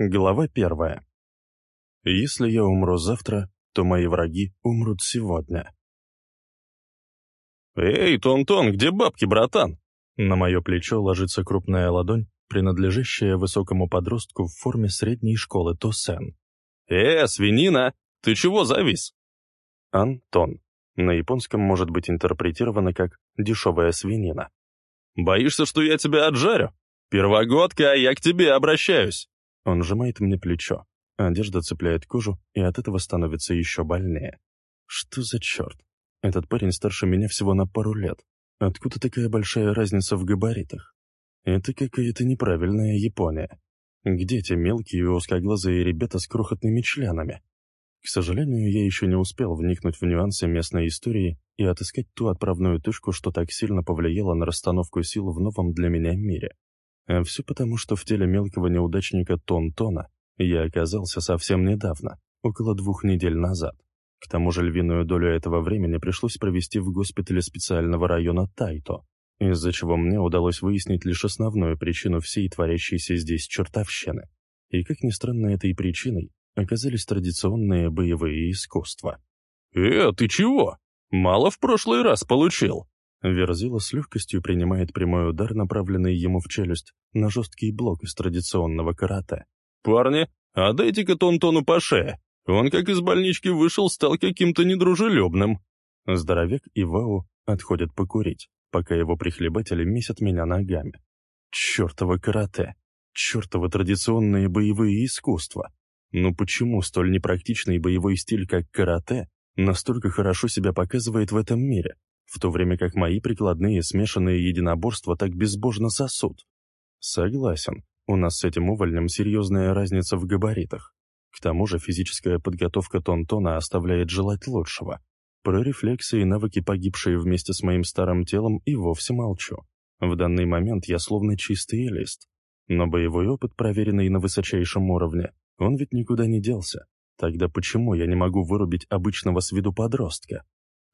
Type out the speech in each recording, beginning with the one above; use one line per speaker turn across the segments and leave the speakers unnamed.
Глава первая. Если я умру завтра, то мои враги умрут сегодня.
«Эй, Тон-Тон, где бабки, братан?»
На мое плечо ложится крупная ладонь, принадлежащая высокому подростку в форме средней школы Тосен.
«Э, свинина, ты чего завис?»
Антон. На японском может быть интерпретировано как «дешевая свинина».
«Боишься, что я тебя отжарю? Первогодка, а я к тебе обращаюсь!»
Он сжимает мне плечо. Одежда цепляет кожу, и от этого становится еще больнее. Что за черт? Этот парень старше меня всего на пару лет. Откуда такая большая разница в габаритах? Это какая-то неправильная Япония. Где те мелкие и узкоглазые ребята с крохотными членами? К сожалению, я еще не успел вникнуть в нюансы местной истории и отыскать ту отправную точку, что так сильно повлияло на расстановку сил в новом для меня мире. А все потому, что в теле мелкого неудачника Тон-Тона я оказался совсем недавно, около двух недель назад. К тому же львиную долю этого времени пришлось провести в госпитале специального района Тайто, из-за чего мне удалось выяснить лишь основную причину всей творящейся здесь чертовщины. И, как ни странно, этой причиной оказались традиционные боевые искусства.
«Э, ты чего? Мало в прошлый раз получил?»
Верзила с легкостью принимает прямой удар, направленный ему в челюсть, на жесткий блок из традиционного карате.
«Парни, отдайте-ка Тонтону по шее. Он как из больнички вышел, стал каким-то недружелюбным».
Здоровяк и Вау отходят покурить, пока его прихлебатели месят меня ногами. Чертово карате! Чертово традиционные боевые искусства! Но почему столь непрактичный боевой стиль, как карате, настолько хорошо себя показывает в этом мире? В то время как мои прикладные смешанные единоборства так безбожно сосут. Согласен, у нас с этим увольнем серьезная разница в габаритах. К тому же физическая подготовка Тонтона оставляет желать лучшего. Про рефлексы и навыки, погибшие вместе с моим старым телом, и вовсе молчу. В данный момент я словно чистый лист. Но боевой опыт, проверенный на высочайшем уровне, он ведь никуда не делся. Тогда почему я не могу вырубить обычного с виду подростка?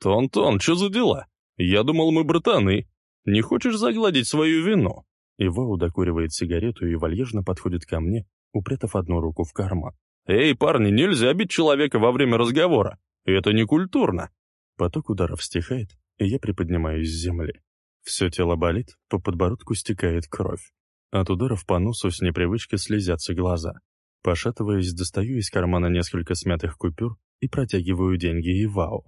«Тон-тон, что за дела? Я думал, мы братаны. Не хочешь загладить свою вину?»
Ивау докуривает сигарету и вальяжно подходит ко мне, упрятав одну руку в карман.
«Эй, парни, нельзя бить человека во время разговора. Это не культурно».
Поток ударов стихает, и я приподнимаюсь с земли. Все тело болит, по подбородку стекает кровь. От ударов по носу с непривычки слезятся глаза. Пошатываясь, достаю из кармана несколько смятых купюр и протягиваю деньги Ивау.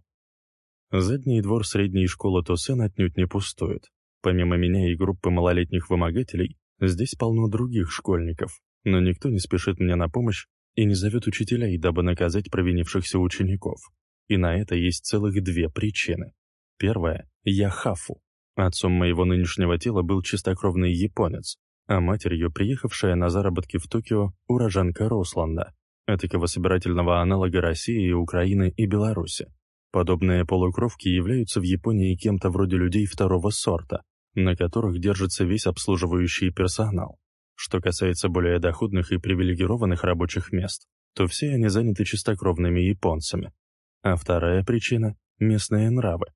Задний двор средней школы Тосен отнюдь не пустует. Помимо меня и группы малолетних вымогателей, здесь полно других школьников, но никто не спешит мне на помощь и не зовет учителей, дабы наказать провинившихся учеников. И на это есть целых две причины. Первая — я Хафу. Отцом моего нынешнего тела был чистокровный японец, а матерью приехавшая на заработки в Токио уроженка Росланда, этакого собирательного аналога России, Украины и Беларуси. Подобные полукровки являются в Японии кем-то вроде людей второго сорта, на которых держится весь обслуживающий персонал. Что касается более доходных и привилегированных рабочих мест, то все они заняты чистокровными японцами. А вторая причина – местные нравы.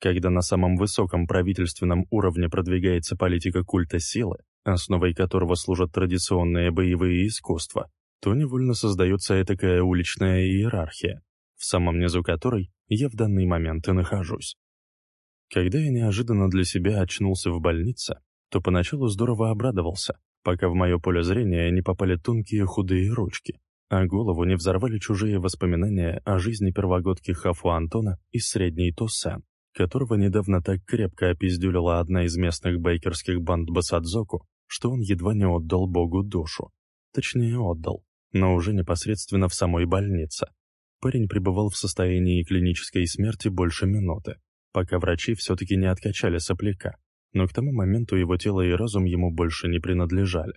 Когда на самом высоком правительственном уровне продвигается политика культа силы, основой которого служат традиционные боевые искусства, то невольно создается этакая уличная иерархия, в самом низу которой я в данный момент и нахожусь. Когда я неожиданно для себя очнулся в больнице, то поначалу здорово обрадовался, пока в мое поле зрения не попали тонкие худые ручки, а голову не взорвали чужие воспоминания о жизни первогодки Хафу Антона из средней Тосан, которого недавно так крепко опиздюлила одна из местных байкерских банд Басадзоку, что он едва не отдал Богу душу. Точнее, отдал, но уже непосредственно в самой больнице. Парень пребывал в состоянии клинической смерти больше минуты, пока врачи все-таки не откачали сопляка, но к тому моменту его тело и разум ему больше не принадлежали.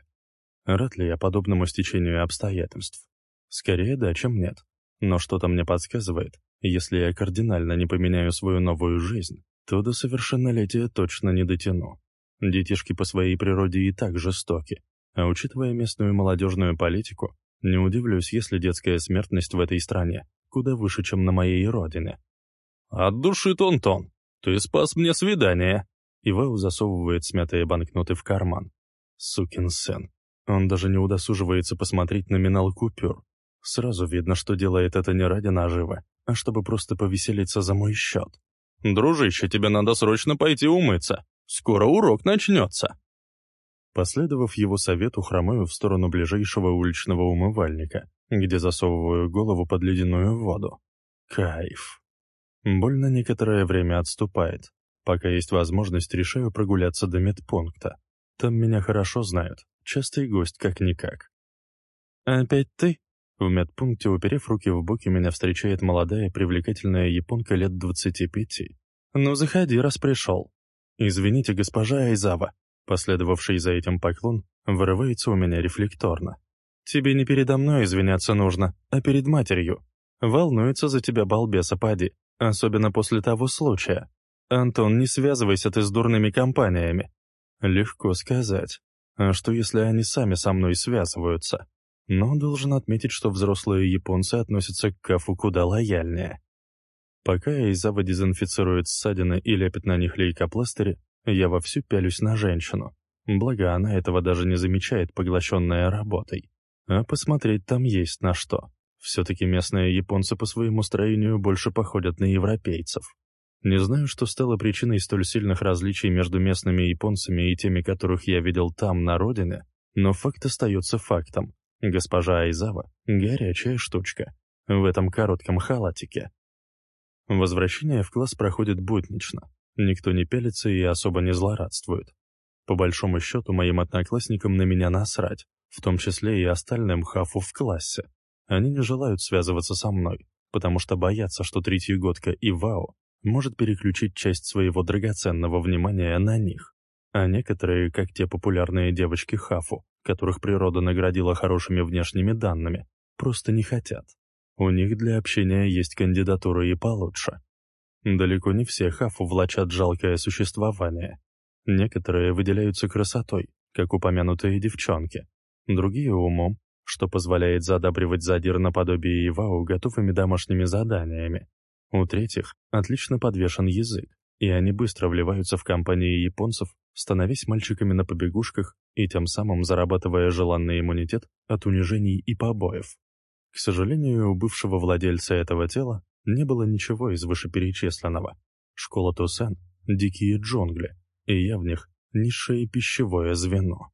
Рад ли я подобному стечению обстоятельств? Скорее да, чем нет. Но что-то мне подсказывает, если я кардинально не поменяю свою новую жизнь, то до совершеннолетия точно не дотяну. Детишки по своей природе и так жестоки, а учитывая местную молодежную политику, не удивлюсь, если детская смертность в этой стране куда выше, чем на моей родине.
«От души, Тон-Тон! Ты спас мне свидание!»
Ивау засовывает смятые банкноты в карман. Сукин сын. Он даже не удосуживается посмотреть номинал купюр. Сразу видно, что делает это не ради наживы, а чтобы просто повеселиться за мой счет.
«Дружище, тебе надо срочно пойти умыться. Скоро урок начнется».
Последовав его совету, хромаю в сторону ближайшего уличного умывальника, где засовываю голову под ледяную воду. Кайф. Больно некоторое время отступает. Пока есть возможность, решаю прогуляться до медпункта. Там меня хорошо знают. Частый гость как-никак. «Опять ты?» В медпункте, уперев руки в боки, меня встречает молодая привлекательная японка лет двадцати пяти. «Ну, заходи, раз пришел». «Извините, госпожа Айзава». Последовавший за этим поклон вырывается у меня рефлекторно. «Тебе не передо мной извиняться нужно, а перед матерью. Волнуется за тебя балбеса поди, особенно после того случая. Антон, не связывайся ты с дурными компаниями». Легко сказать. А что, если они сами со мной связываются? но должен отметить, что взрослые японцы относятся к кафу куда лояльнее. Пока Айзава дезинфицирует ссадины и лепит на них лейкопластыри, я вовсю пялюсь на женщину. Благо, она этого даже не замечает, поглощенная работой. А посмотреть там есть на что. Все-таки местные японцы по своему строению больше походят на европейцев. Не знаю, что стало причиной столь сильных различий между местными японцами и теми, которых я видел там, на родине, но факт остается фактом. Госпожа Айзава — горячая штучка. В этом коротком халатике. Возвращение в класс проходит буднично. Никто не пелится и особо не злорадствует. По большому счету, моим одноклассникам на меня насрать, в том числе и остальным хафу в классе. Они не желают связываться со мной, потому что боятся, что третьегодка и Вао может переключить часть своего драгоценного внимания на них. А некоторые, как те популярные девочки хафу, которых природа наградила хорошими внешними данными, просто не хотят. У них для общения есть кандидатуры и получше. Далеко не все хафу влачат жалкое существование. Некоторые выделяются красотой, как упомянутые девчонки, другие — умом, что позволяет задабривать задир наподобие Ивау готовыми домашними заданиями. У третьих отлично подвешен язык, и они быстро вливаются в компании японцев, становясь мальчиками на побегушках и тем самым зарабатывая желанный иммунитет от унижений и побоев. К сожалению, у бывшего владельца этого тела не было ничего из вышеперечисленного. Школа Тусен — дикие джунгли, и я в них — низшее пищевое звено.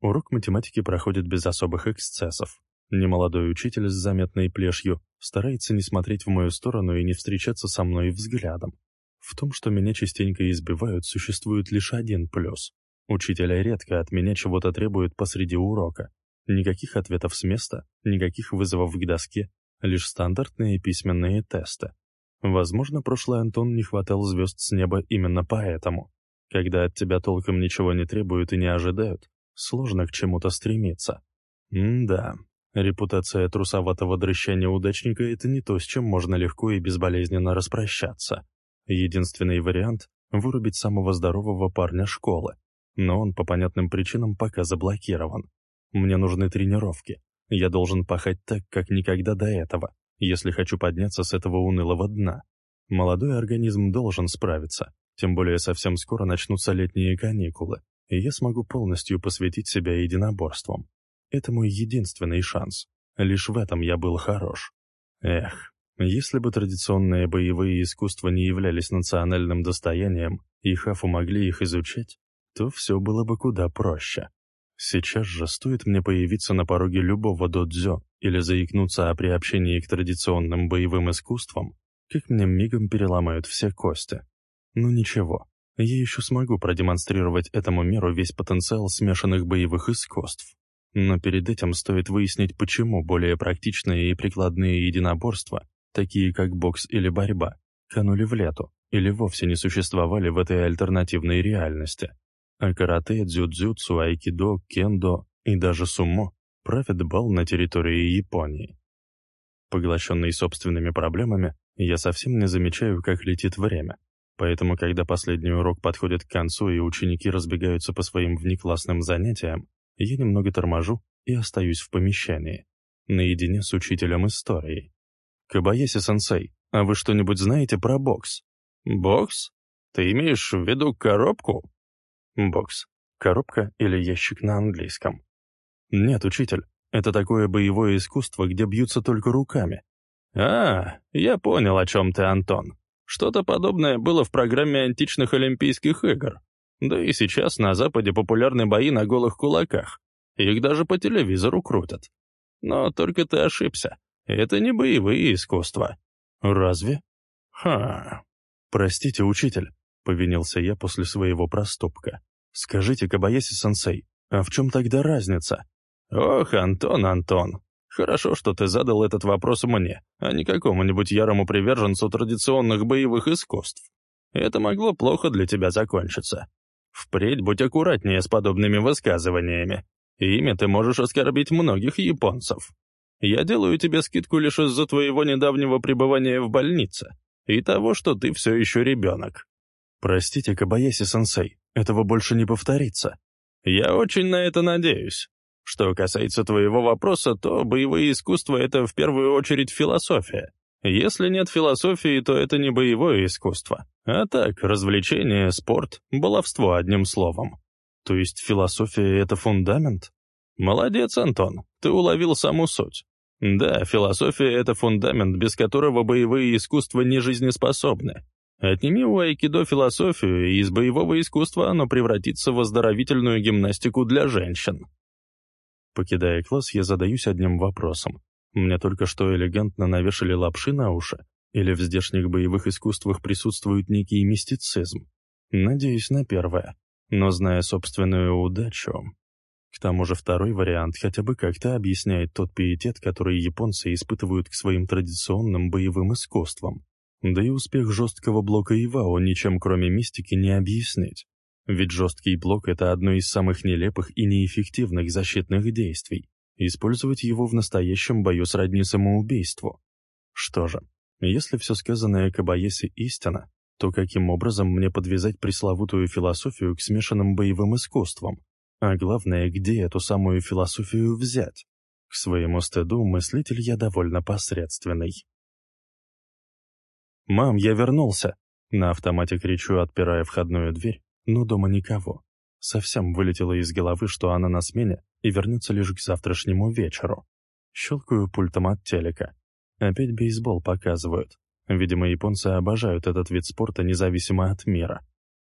Урок математики проходит без особых эксцессов. Немолодой учитель с заметной плешью старается не смотреть в мою сторону и не встречаться со мной взглядом. В том, что меня частенько избивают, существует лишь один плюс. Учителя редко от меня чего-то требуют посреди урока. Никаких ответов с места, никаких вызовов к доске, лишь стандартные письменные тесты. Возможно, прошлый Антон не хватал звезд с неба именно поэтому. Когда от тебя толком ничего не требуют и не ожидают, сложно к чему-то стремиться. М-да, репутация трусоватого дрыща-неудачника — это не то, с чем можно легко и безболезненно распрощаться. Единственный вариант — вырубить самого здорового парня школы. Но он по понятным причинам пока заблокирован. Мне нужны тренировки. Я должен пахать так, как никогда до этого, если хочу подняться с этого унылого дна. Молодой организм должен справиться, тем более совсем скоро начнутся летние каникулы, и я смогу полностью посвятить себя единоборствам. Это мой единственный шанс. Лишь в этом я был хорош. Эх, если бы традиционные боевые искусства не являлись национальным достоянием, и хафу могли их изучать, то все было бы куда проще. Сейчас же стоит мне появиться на пороге любого додзё или заикнуться о приобщении к традиционным боевым искусствам, как мне мигом переломают все кости. Ну ничего, я еще смогу продемонстрировать этому миру весь потенциал смешанных боевых искусств. Но перед этим стоит выяснить, почему более практичные и прикладные единоборства такие как бокс или борьба, канули в лету или вовсе не существовали в этой альтернативной реальности. А карате, дзюдзюцу, айкидо, кендо и даже сумо правят бал на территории Японии. Поглощенный собственными проблемами, я совсем не замечаю, как летит время. Поэтому, когда последний урок подходит к концу и ученики разбегаются по своим внеклассным занятиям, я немного торможу и остаюсь в помещении, наедине с учителем истории. «Кабаеси-сенсей, а вы что-нибудь знаете про бокс?»
«Бокс? Ты имеешь в виду коробку?»
«Бокс. Коробка или ящик на английском. Нет, учитель, это такое боевое искусство, где бьются только руками.
А, я понял, о чем ты, Антон. Что-то подобное было в программе античных Олимпийских игр. Да и сейчас на Западе популярны бои на голых кулаках. Их даже по телевизору крутят. Но только ты ошибся. Это не боевые искусства.
Разве?
Ха.
Простите, учитель, повинился я после своего проступка. Скажите, Кабаяси-сенсей, а в чем тогда разница?
Ох, Антон, Антон, хорошо, что ты задал этот вопрос мне, а не какому-нибудь ярому приверженцу традиционных боевых искусств. Это могло плохо для тебя закончиться. Впредь будь аккуратнее с подобными высказываниями. Ими ты можешь оскорбить многих японцев. Я делаю тебе скидку лишь из-за твоего недавнего пребывания в больнице и того, что ты все еще ребенок.
Простите, Кабаяси-сенсей, этого больше не повторится.
Я очень на это надеюсь. Что касается твоего вопроса, то боевые искусства — это в первую очередь философия. Если нет философии, то это не боевое искусство. А так, развлечение, спорт, баловство одним словом.
То есть философия — это фундамент?
Молодец, Антон, ты уловил саму суть. Да, философия — это фундамент, без которого боевые искусства не жизнеспособны. Отними у айкидо философию, и из боевого искусства оно превратится в оздоровительную гимнастику для женщин.
Покидая класс, я задаюсь одним вопросом. Мне только что элегантно навешали лапши на уши, или в здешних боевых искусствах присутствует некий мистицизм? Надеюсь на первое, но зная собственную удачу... К тому же второй вариант хотя бы как-то объясняет тот пиетет, который японцы испытывают к своим традиционным боевым искусствам. Да и успех жесткого блока Ивао ничем кроме мистики не объяснить. Ведь жесткий блок — это одно из самых нелепых и неэффективных защитных действий. Использовать его в настоящем бою сродни самоубийству. Что же, если все сказанное Кабаеси истина, то каким образом мне подвязать пресловутую философию к смешанным боевым искусствам? А главное, где эту самую философию взять? К своему стыду мыслитель я довольно посредственный. «Мам, я вернулся!» На автомате кричу, отпирая входную дверь, но дома никого. Совсем вылетело из головы, что она на смене и вернется лишь к завтрашнему вечеру. Щелкаю пультом от телека. Опять бейсбол показывают. Видимо, японцы обожают этот вид спорта независимо от мира.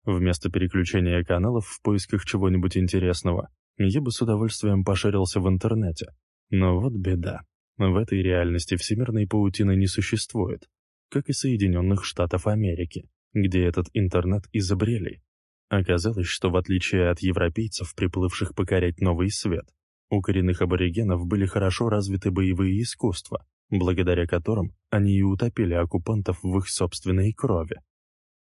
Вместо переключения каналов в поисках чего-нибудь интересного, я бы с удовольствием пошарился в интернете. Но вот беда. В этой реальности всемирной паутины не существует, как и Соединенных Штатов Америки, где этот интернет изобрели. Оказалось, что в отличие от европейцев, приплывших покорять новый свет, у коренных аборигенов были хорошо развиты боевые искусства, благодаря которым они и утопили оккупантов в их собственной крови.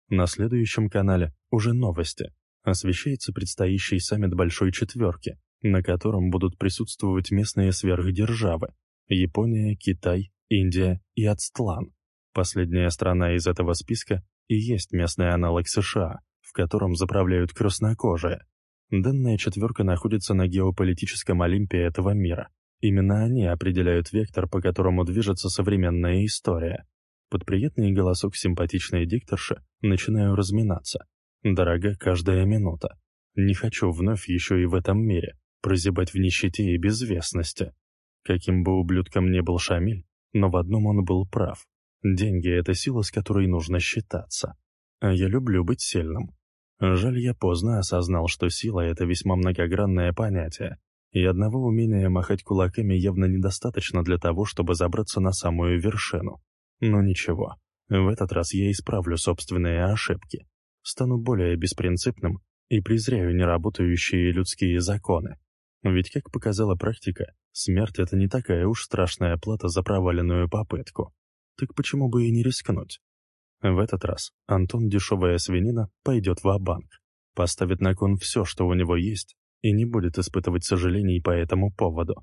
На следующем канале уже новости. Освещается предстоящий саммит Большой Четверки, на котором будут присутствовать местные сверхдержавы – Япония, Китай, Индия и Ацтлан. Последняя страна из этого списка и есть местный аналог США, в котором заправляют краснокожие. Данная четверка находится на геополитическом олимпе этого мира. Именно они определяют вектор, по которому движется современная история. Под приятный голосок симпатичной дикторши начинаю разминаться. Дорога каждая минута. Не хочу вновь еще и в этом мире прозябать в нищете и безвестности. Каким бы ублюдком ни был Шамиль, но в одном он был прав. Деньги — это сила, с которой нужно считаться. А я люблю быть сильным. Жаль, я поздно осознал, что сила — это весьма многогранное понятие, и одного умения махать кулаками явно недостаточно для того, чтобы забраться на самую вершину. Но ничего, в этот раз я исправлю собственные ошибки, стану более беспринципным и презряю неработающие людские законы. Ведь, как показала практика, смерть — это не такая уж страшная плата за проваленную попытку. Так почему бы и не рискнуть? В этот раз Антон Дешевая Свинина пойдет в банк поставит на кон все, что у него есть, и не будет испытывать сожалений по этому поводу.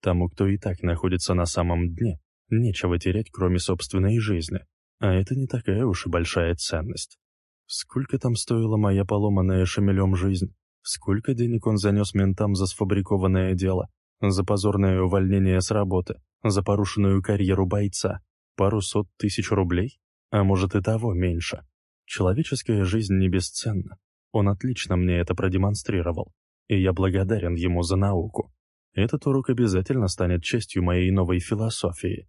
Тому, кто и так находится на самом дне, нечего терять, кроме собственной жизни, а это не такая уж и большая ценность. Сколько там стоила моя поломанная шамелем жизнь? Сколько денег он занес ментам за сфабрикованное дело? За позорное увольнение с работы? За порушенную карьеру бойца? Пару сот тысяч рублей? А может и того меньше. Человеческая жизнь не бесценна. Он отлично мне это продемонстрировал, и я благодарен ему за науку. Этот урок обязательно станет частью моей новой философии.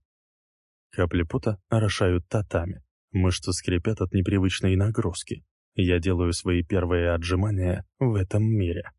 Капли пота орошают татами. Мышцы скрипят от непривычной нагрузки. Я делаю свои первые отжимания в этом мире.